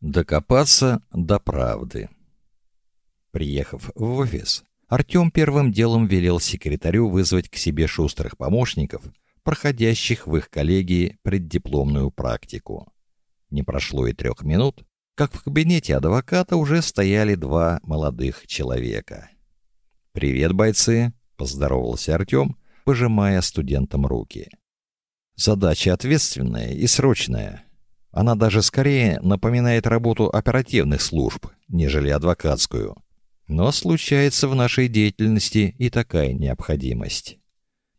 Докопаться до правды. Приехав в офис, Артем первым делом велел секретарю вызвать к себе шустрых помощников, проходящих в их коллегии преддипломную практику. Не прошло и трех минут, как в кабинете адвоката уже стояли два молодых человека. «Привет, бойцы!» — поздоровался Артем, пожимая студентам руки. «Задача ответственная и срочная. Она даже скорее напоминает работу оперативных служб, нежели адвокатскую. Но случается в нашей деятельности и такая необходимость».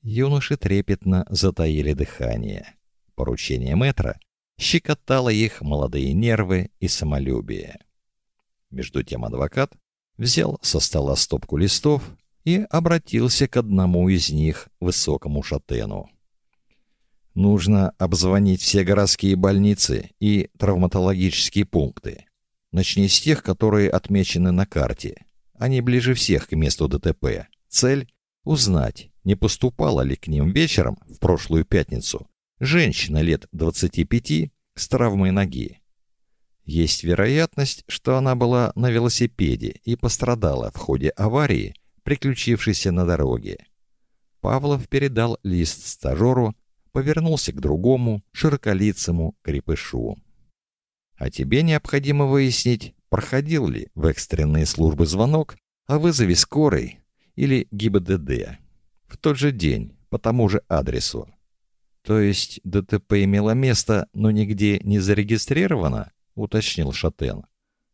Юноши трепетно затаили дыхание. Поручение мэтра щекотало их молодые нервы и самолюбие. Между тем адвокат взял со стола стопку листов и обратился к одному из них, высокому шатену. Нужно обзвонить все городские больницы и травматологические пункты. Начни с тех, которые отмечены на карте. Они ближе всех к месту ДТП. Цель узнать, не поступала ли к ним вечером в прошлую пятницу женщина лет 25 с травмой ноги. Есть вероятность, что она была на велосипеде и пострадала в ходе аварии, приключившейся на дороге. Павлов передал лист стажеру, повернулся к другому, широколицему крепышу. А тебе необходимо выяснить, проходил ли в экстренные службы звонок о вызове скорой или ГИБДД в тот же день по тому же адресу. То есть ДТП имело место, но нигде не зарегистрировано? уточнил Шатен.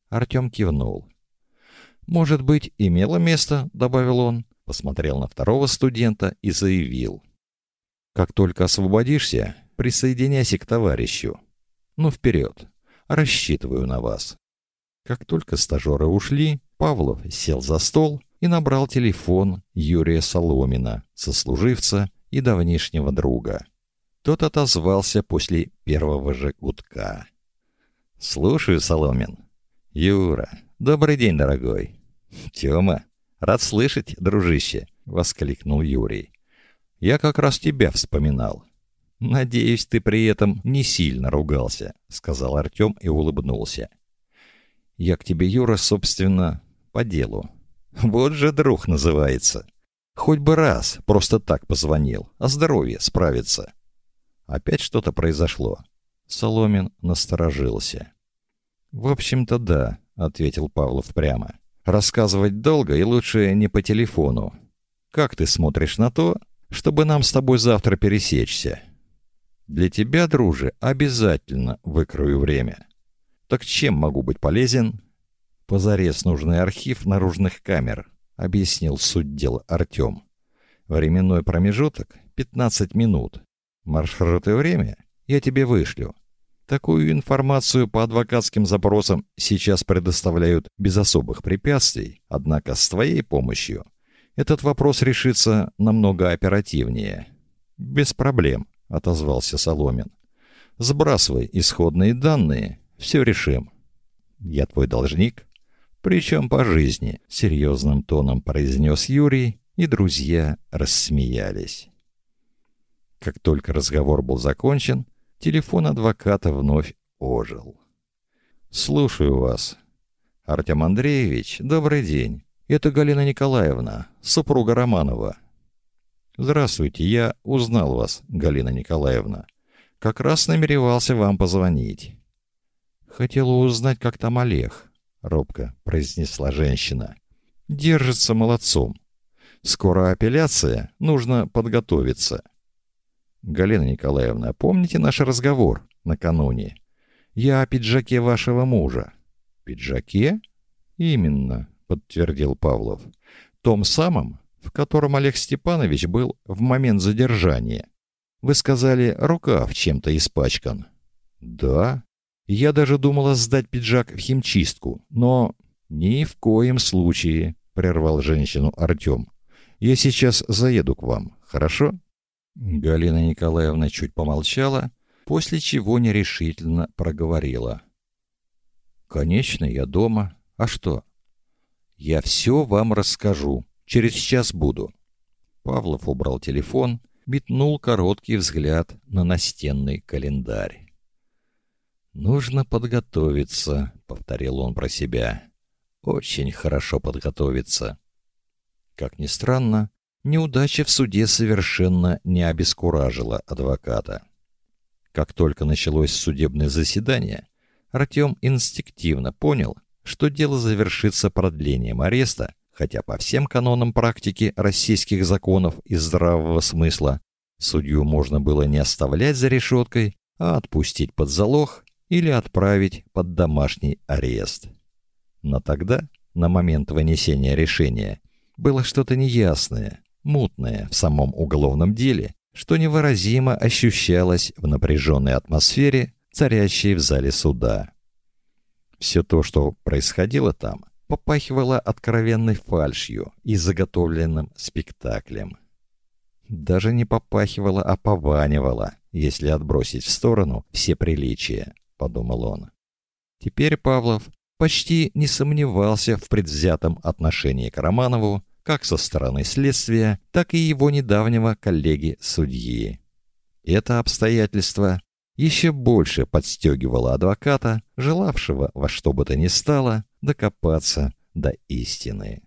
Артем кивнул. Может быть, имело место, добавил он, посмотрел на второго студента и заявил: Как только освободишься, присоединяйся к товарищу. Ну вперед. Рассчитываю на вас. Как только стажеры ушли, Павлов сел за стол и набрал телефон Юрия Соломина, сослуживца и давнишнего друга. Тот отозвался после первого же гудка. «Слушаю, Соломин». «Юра, добрый день, дорогой». «Тёма, рад слышать, дружище», — воскликнул Юрий. «Я как раз тебя вспоминал». «Надеюсь, ты при этом не сильно ругался», — сказал Артём и улыбнулся. «Я к тебе, Юра, собственно, по делу. Вот же друг называется. Хоть бы раз просто так позвонил, о здоровье справиться». Опять что-то произошло. Соломин насторожился. В общем-то, да, ответил Павлов прямо. Рассказывать долго и лучше не по телефону. Как ты смотришь на то, чтобы нам с тобой завтра пересечься? Для тебя, друже, обязательно выкрою время. Так чем могу быть полезен? Позарез нужный архив наружных камер, объяснил суть дела Артем. Временной промежуток 15 минут. Маршрут и время я тебе вышлю. Такую информацию по адвокатским запросам сейчас предоставляют без особых препятствий, однако с твоей помощью этот вопрос решится намного оперативнее. Без проблем, отозвался Соломин. Сбрасывай исходные данные, все решим. Я твой должник, причем по жизни, серьезным тоном произнес Юрий, и друзья рассмеялись. Как только разговор был закончен, телефон адвоката вновь ожил. «Слушаю вас». «Артем Андреевич, добрый день. Это Галина Николаевна, супруга Романова». «Здравствуйте, я узнал вас, Галина Николаевна. Как раз намеревался вам позвонить». «Хотела узнать, как там Олег», — робко произнесла женщина. «Держится молодцом. Скоро апелляция, нужно подготовиться». Галина Николаевна, помните наш разговор накануне? Я о пиджаке вашего мужа. Пиджаке? Именно, подтвердил Павлов. Том самом, в котором Олег Степанович был в момент задержания. Вы сказали, рукав чем-то испачкан. Да. Я даже думала сдать пиджак в химчистку, но ни в коем случае, прервал женщину Артем. Я сейчас заеду к вам, хорошо? Галина Николаевна чуть помолчала, после чего нерешительно проговорила. «Конечно, я дома. А что?» «Я все вам расскажу. Через час буду». Павлов убрал телефон, метнул короткий взгляд на настенный календарь. Нужно подготовиться, повторил он про себя. Очень хорошо подготовиться. Как ни странно, неудача в суде совершенно не обескуражила адвоката. Как только началось судебное заседание, Артем инстинктивно понял, что дело завершится продлением ареста, хотя по всем канонам практики российских законов и здравого смысла судью можно было не оставлять за решеткой, а отпустить под залог или отправить под домашний арест. Но тогда, на момент вынесения решения, было что-то неясное, мутное в самом уголовном деле, что невыразимо ощущалось в напряженной атмосфере, царящей в зале суда. Все то, что происходило там, попахивало откровенной фальшью и заготовленным спектаклем. Даже не попахивало, а пованивало, если отбросить в сторону все приличия. — подумал он. Теперь Павлов почти не сомневался в предвзятом отношении к Романову как со стороны следствия, так и его недавнего коллеги-судьи. Это обстоятельство еще больше подстегивало адвоката, желавшего во что бы то ни стало докопаться до истины.